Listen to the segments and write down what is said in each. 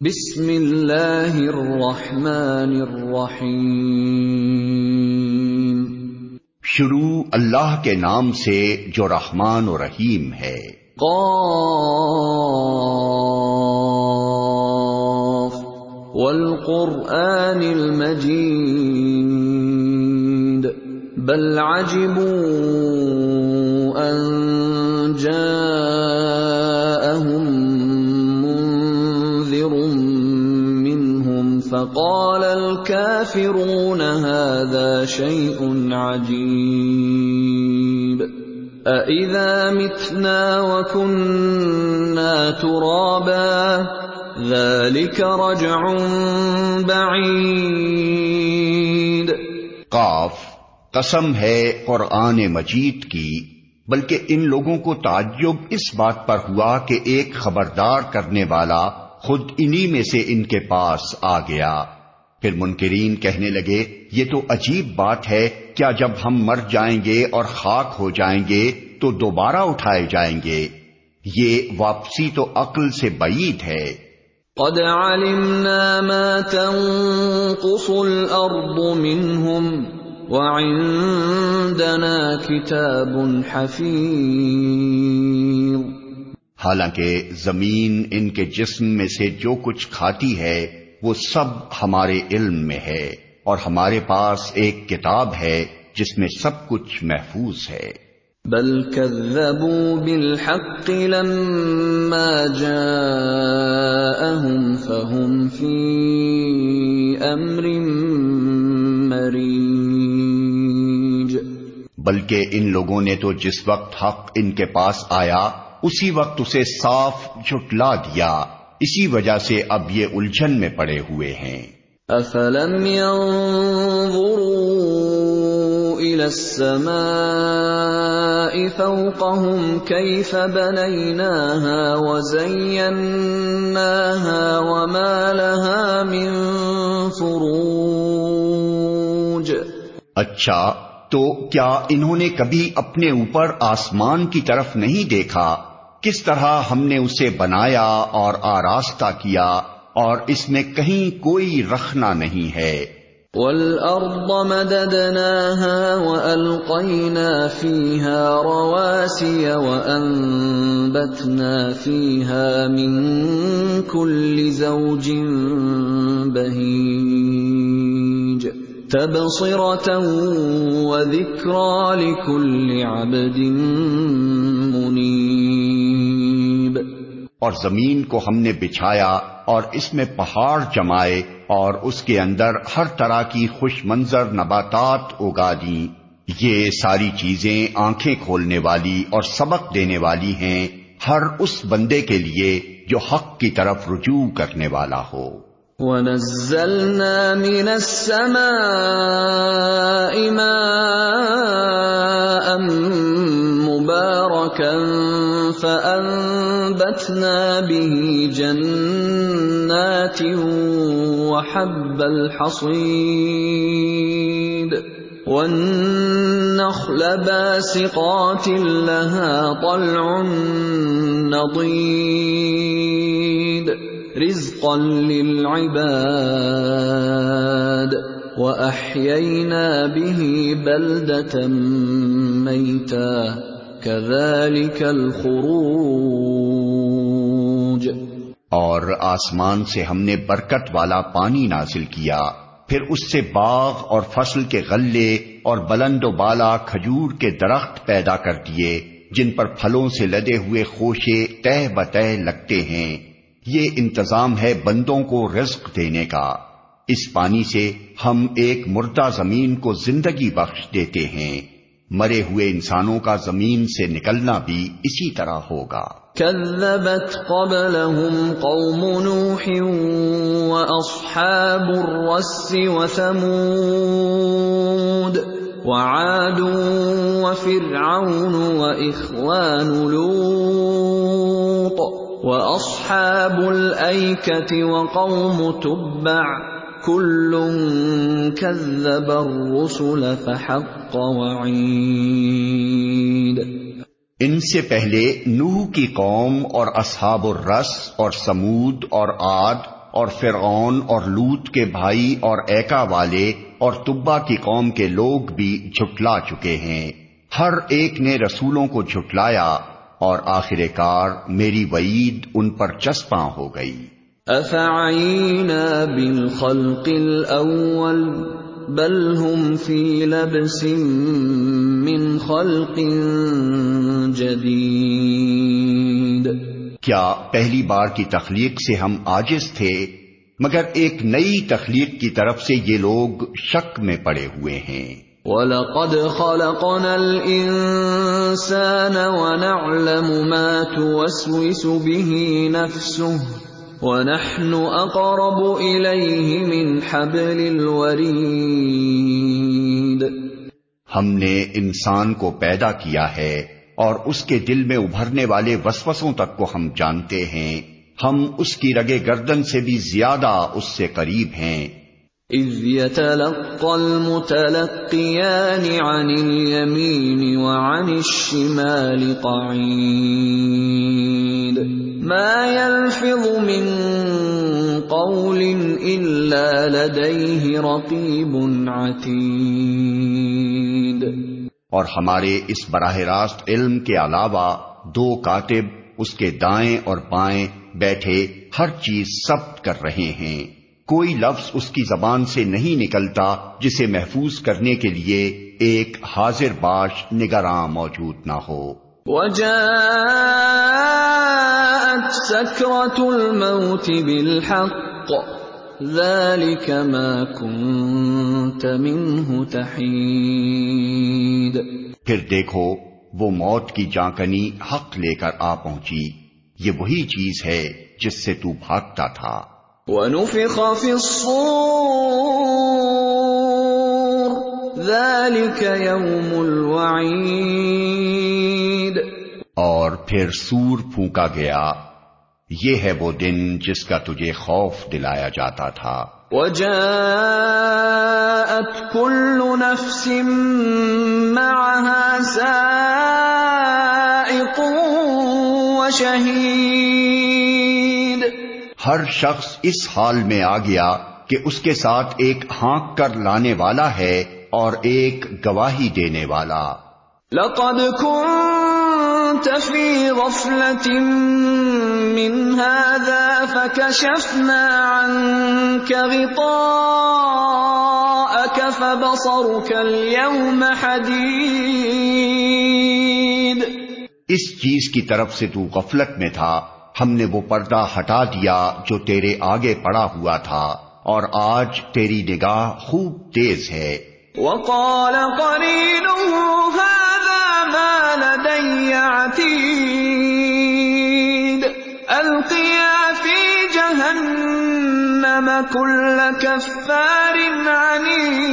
بسم اللہ الرحمن الرحیم۔ شروع اللہ کے نام سے جو رحمان و رحیم ہے۔ قاف۔ والقرآن المجید۔ بل عجبوا ان جاءهم منهم فقال الكافرون هذا شيء عجيب. أَإِذَا مِتْنَا وَكُنَّا تُرَابًا، ذَلِكَ رَجْعٌ بَعِيدٌ. قاف، قسم ہے قرآن مجید کی، بلکہ ان لوگوں کو تعجب اس بات پر ہوا کہ ایک خبردار کرنے والا خود انہی میں سے ان کے پاس آ گیا۔ پھر منکرین کہنے لگے، یہ تو عجیب بات ہے، کیا جب ہم مر جائیں گے اور خاک ہو جائیں گے، تو دوبارہ اٹھائے جائیں گے؟ یہ واپسی تو عقل سے بعید ہے۔ قد علمنا ما تنقص الارض منهم، وعندنا كتاب حفيظ حالانکہ زمین ان کے جسم میں سے جو کچھ کھاتی ہے وہ سب ہمارے علم میں ہے اور ہمارے پاس ایک کتاب ہے جس میں سب کچھ محفوظ ہے۔ بل كذبوا بالحق لما جاءهم فهم في امر مريج بلکہ ان لوگوں نے تو جس وقت حق ان کے پاس آیا اسی وقت اسے صاف جھٹلا دیا۔ اسی وجہ سے اب یہ الجھن میں پڑے ہوئے ہیں۔ افلم ينظروا الى السماء فوقهم كيف بنيناها وزيناها وما لها من فروج۔ اچھا تو کیا انہوں نے کبھی اپنے اوپر آسمان کی طرف نہیں دیکھا؟ کس طرح ہم نے اسے بنایا اور آراستہ کیا اور اس میں کہیں کوئی رکھنا نہیں ہے۔ والارض مددناها والقينا فيها رواسي وانبتنا فيها من كل زوج بهيج تبصره وذكرى لكل عبد منيب اور زمین کو ہم نے بچھایا اور اس میں پہاڑ جمائے اور اس کے اندر ہر طرح کی خوش منظر نباتات اگا دیں یہ ساری چیزیں آنکھیں کھولنے والی اور سبق دینے والی ہیں، ہر اس بندے کے لیے جو حق کی طرف رجوع کرنے والا ہو۔ ونزلنا من السماء ماء مباركا فأنبتنا به جنات وحب الحصيد والنخل باسقات لها طلع نضيد رزقا للعباد وأحيينا به بلدة ميتا كذلك الخروج اور آسمان سے ہم نے برکت والا پانی نازل کیا، پھر اس سے باغ اور فصل کے غلے اور بلند و بالا کھجور کے درخت پیدا کر دیے، جن پر پھلوں سے لدے ہوئے خوشے تہ بتہ لگتے ہیں۔ یہ انتظام ہے بندوں کو رزق دینے کا۔ اس پانی سے ہم ایک مردہ زمین کو زندگی بخش دیتے ہیں۔ مرے ہوئے انسانوں کا زمین سے نکلنا بھی اسی طرح ہوگا۔ كذبت قبلهم قوم نوح واصحاب الرس وثمود وعاد وفرعون واخوان لوط واصحاب الايكه وقوم تبع كل كذب الرسل فحق وعيد. ان سے پہلے نوح کی قوم اور اصحاب الرس اور سمود اور آد اور فرعون اور لوت کے بھائی اور ایکا والے اور تبا کی قوم کے لوگ بھی جھٹلا چکے ہیں۔ ہر ایک نے رسولوں کو جھٹلایا اور آخر کار میری وعید ان پر چسپاں ہو گئی۔ افعینا بالخلق الاول بل هم فی لبس من خلق جدید۔ کیا پہلی بار کی تخلیق سے ہم آجز تھے مگر ایک نئی تخلیق کی طرف سے یہ لوگ شک میں پڑے ہوئے ہیں۔ وَلَقَدْ خَلَقْنَا الْإِنسَانَ وَنَعْلَمُ مَا تُوَسْوِسُ بِهِ نَفْسُهُ وَنَحْنُ أَقْرَبُ إِلَيْهِ مِنْ حَبْلِ الْوَرِيدِ ہم نے انسان کو پیدا کیا ہے اور اس کے دل میں ابھرنے والے وسوسوں تک کو ہم جانتے ہیں۔ ہم اس کی رگے گردن سے بھی زیادہ اس سے قریب ہیں۔ اذ يتلقى المتلقيان عن اليمين وعن الشمال قعيد. ما يلفظ من قول إلا لديه رقيب عتيد. اور ہمارے اس براہ راست علم کے علاوہ دو کاتب اس کے دائیں اور بائیں بیٹھے ہر چیز ثبت کر رہے ہیں۔ کوئی لفظ اس کی زبان سے نہیں نکلتا جسے محفوظ کرنے کے لیے ایک حاضر باش نگراں موجود نہ ہو۔ الموت بالحق ذلك ما كنت منه تحيد پھر دیکھو وہ موت کی جانکنی حق لے کر آ پہنچی۔ یہ وہی چیز ہے جس سے تو بھاگتا تھا۔ وَنُفِخَ فِي الصُّورِ. ذَلِكَ يَوْمُ الْوَعِيدِ. اور پھر سور پھونکا گیا۔ یہ ہے وہ دن جس کا تجھے خوف دلایا جاتا تھا۔ وجاءت كل نفس معها سائق وشهيد۔ ہر شخص اس حال میں آ گیا کہ اس کے ساتھ ایک ہانک کر لانے والا ہے اور ایک گواہی دینے والا۔ لقد كنت في غفلة من هذا فكشفنا عنك غطاءك فبصرك اليوم حديد۔ اس چیز کی طرف سے تو غفلت میں تھا۔ ہم نے وہ پردہ ہٹا دیا جو تیرے آگے پڑا ہوا تھا، اور آج تیری نگاہ خوب تیز ہے۔ وقال قرينه هذا ما لدي عتيد القيا في جهنم كل كفار عنيد،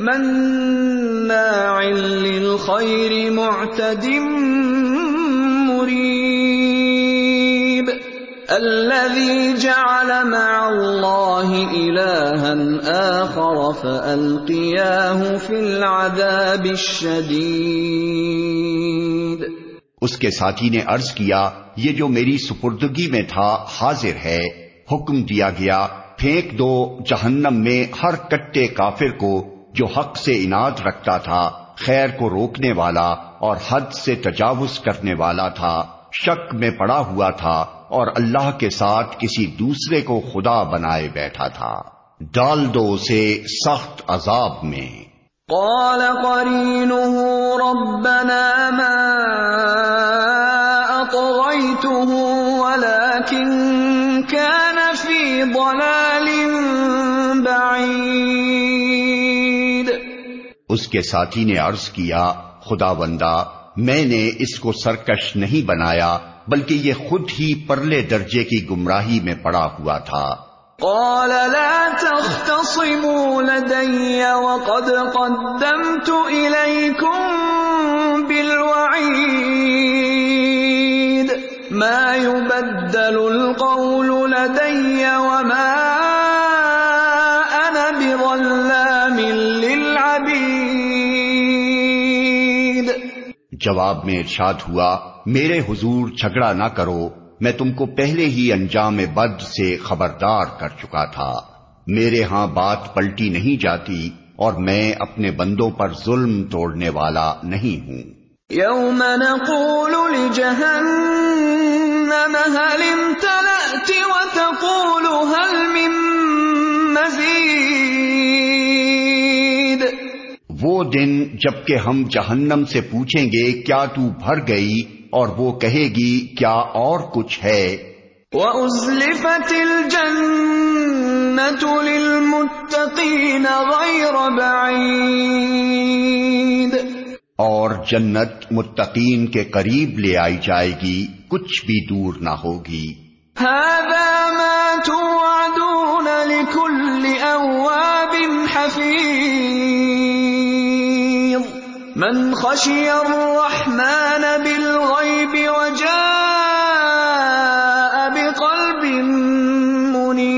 مناع للخير معتد الذي جعل مع الله إلها آخر فألقياه في العذاب الشديد. اس کے ساتھی نے عرض کیا، یہ جو میری سپردگی میں تھا، حاضر ہے، حکم دیا گیا، پھینک دو جہنم میں ہر کٹے کافر کو جو حق سے اناد رکھتا تھا، خیر کو روکنے والا اور حد سے تجاوز کرنے والا تھا۔ شک میں پڑا ہوا تھا اور اللہ کے ساتھ کسی دوسرے کو خدا بنائے بیٹھا تھا۔ ڈال دو اسے سخت عذاب میں۔ قال قرينه ربنا ما أطغيته ولكن كان في ضلال بعيد۔ اس کے ساتھی نے عرض کیا خدا بندہ میں نے اس کو سرکش نہیں بنایا، بلکہ یہ خود ہی پرلے درجے کی گمراہی میں پڑا ہوا تھا۔ قال لا تختصموا لدي وقد قدمت إليكم بالوعيد. ما يبدل القول لدي وما جواب میں ارشاد ہوا، میرے حضور، جھگڑا نہ کرو، میں تم کو پہلے ہی انجام بد سے خبردار کر چکا تھا۔ میرے ہاں بات پلٹی نہیں جاتی اور میں اپنے بندوں پر ظلم توڑنے والا نہیں ہوں۔ يوم نقول لجهنم هل امتلأت وتقول هل من مزید؟ وہ دن جبکہ ہم جہنم سے پوچھیں گے کیا تو بھر گئی اور وہ کہے گی کیا اور کچھ ہے؟ وَأُزْلِفَتِ الْجَنَّةُ لِلْمُتَّقِينَ غَيْرَ بَعِيدٍ اور جنت متقین کے قریب لے آئی جائے گی کچھ بھی دور نہ ہوگی۔ هَذَا مَا من خشي الرحمن بالغيب وجاء بقلب منيب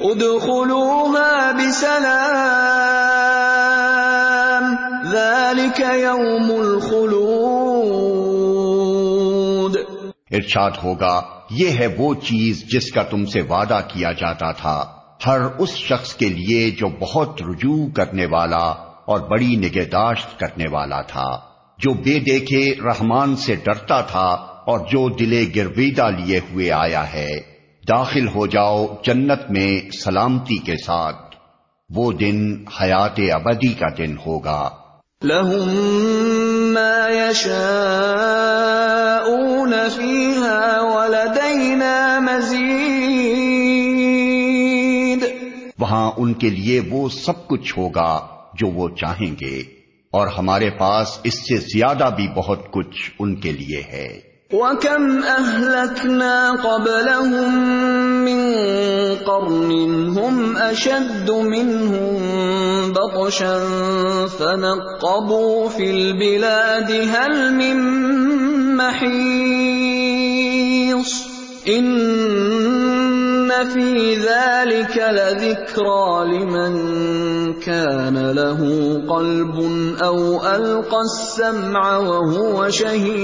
ادخلوها بسلام ذلك يوم الخلود ارشاد ہوگا، یہ ہے وہ چیز جس کا تم سے وعدہ کیا جاتا تھا، ہر اس شخص کے لیے جو بہت رجوع کرنے والا اور بڑی نگہداشت کرنے والا تھا جو بے دیکھے رحمان سے ڈرتا تھا اور جو دلے گرویدہ لیے ہوئے آیا ہے۔ داخل ہو جاؤ جنت میں سلامتی کے ساتھ۔ وہ دن حیات ابدی کا دن ہوگا۔ لهم ما يشاءون فيها ولدينا مزيد۔ وہاں ان کے لیے وہ سب کچھ ہوگا۔ جو وہ چاہیں گے، اور ہمارے پاس اس سے زیادہ بھی بہت کچھ ان کے لیے ہے۔ وَكَمْ أَهْلَكْنَا قَبْلَهُمْ مِنْ قَرْنٍ هُمْ أَشَدُّ مِنْهُمْ بَطْشًا فَنَقَّبُوا فِي الْبِلَادِ هَلْ مِنْ مَحِيصٍ إِنَّ فِي ذَلِكَ لَذِكْرَى لِمَنْ كَانَ لَهُ قَلْبٌ أَوْ أَلْقَى السَّمْعَ وَهُوَ شَهِيدٌ۔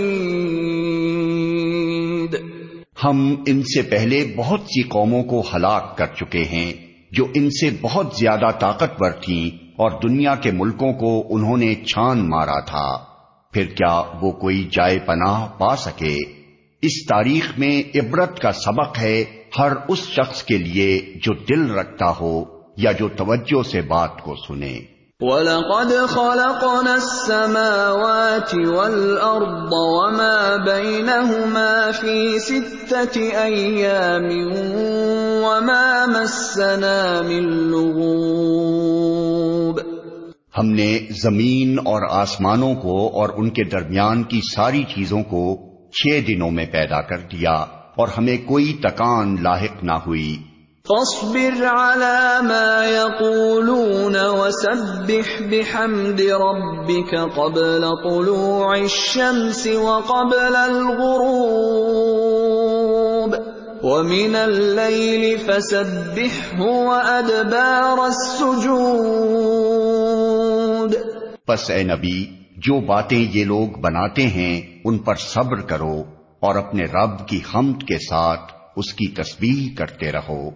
ہم ان سے پہلے بہت سی قوموں کو ہلاک کر چکے ہیں جو ان سے بہت زیادہ طاقتور تھیں اور دنیا کے ملکوں کو انہوں نے چھان مارا تھا۔ پھر کیا وہ کوئی جائے پناہ پا سکے؟ اس تاریخ میں عبرت کا سبق ہے ہر اس شخص کے لیے جو دل رکھتا ہو یا جو توجہ سے بات کو سنے۔ وَلَقَدْ خَلَقْنَا السَّمَاوَاتِ وَالْأَرْضَ وَمَا بَيْنَهُمَا فِي سِتَّةِ أَيَّامٍ وَمَا مَسَّنَا مِن لُغُوبٍ۔ ہم نے زمین اور آسمانوں کو اور ان کے درمیان کی ساری چیزوں کو چھ دنوں میں پیدا کر دیا۔ اور ہمیں کوئی تکان لاحق نہ ہوئی۔ فاصبر على ما يقولون وسبح بحمد ربك قبل طلوع الشمس وقبل الغروب ومن الليل فسبحه وأدبار السجود پس اے نبی جو باتیں یہ لوگ بناتے ہیں ان پر صبر کرو۔ اور اپنے رب کی حمد کے ساتھ اس کی تسبیح کرتے رہو۔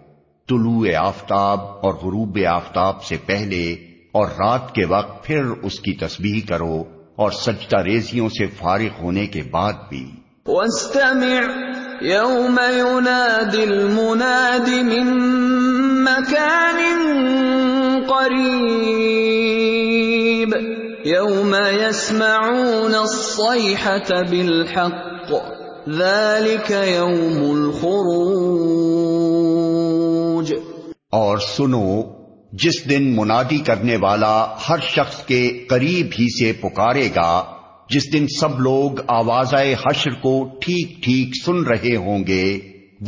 طلوع آفتاب اور غروب آفتاب سے پہلے اور رات کے وقت پھر اس کی تسبیح کرو اور سجدہ ریزیوں سے فارغ ہونے کے بعد بھی۔ واستمع يوم ينادي المناد من مكان قريب يوم يسمعون الصيحة بالحق۔ ذلك يوم الخروج۔ اور سنو جس دن منادی کرنے والا ہر شخص کے قریب ہی سے پکارے گا جس دن سب لوگ آوازائے حشر کو ٹھیک ٹھیک سن رہے ہوں گے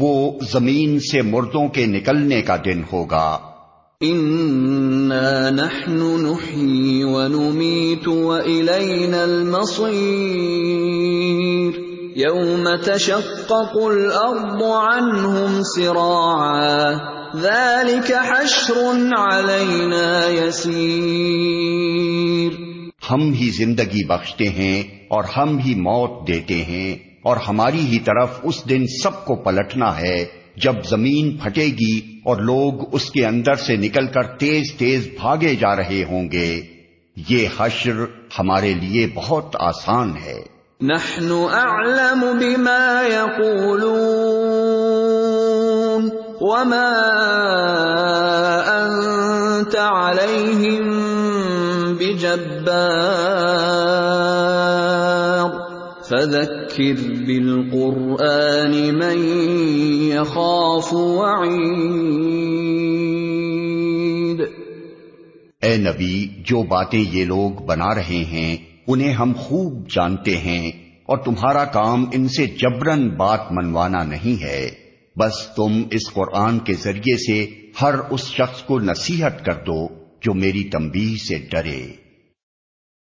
وہ زمین سے مردوں کے نکلنے کا دن ہوگا۔ إنا نحن نحيي ونميت وإلينا المصير۔ يوم تشقق الأرض عنهم سراعا ذلك حشر علينا يسير. ہم ہی زندگی بخشتے ہیں اور ہم ہی موت دیتے ہیں، اور ہماری ہی طرف اس دن سب کو پلٹنا ہے، جب زمین پھٹے گی اور لوگ اس کے اندر سے نکل کر تیز تیز بھاگے جا رہے ہوں گے۔ یہ حشر ہمارے لیے بہت آسان ہے۔ نحن اعلم بما يقولون وما انت عليهم بجبار فذكر بالقرآن من يخاف وعيد اے نبی، جو باتیں یہ لوگ بنا رہے ہیں انہیں ہم خوب جانتے ہیں اور تمہارا کام ان سے جبرن بات منوانا نہیں ہے۔ بس تم اس قرآن کے ذریعے سے ہر اس شخص کو نصیحت کر دو جو میری تمبی سے ڈرے۔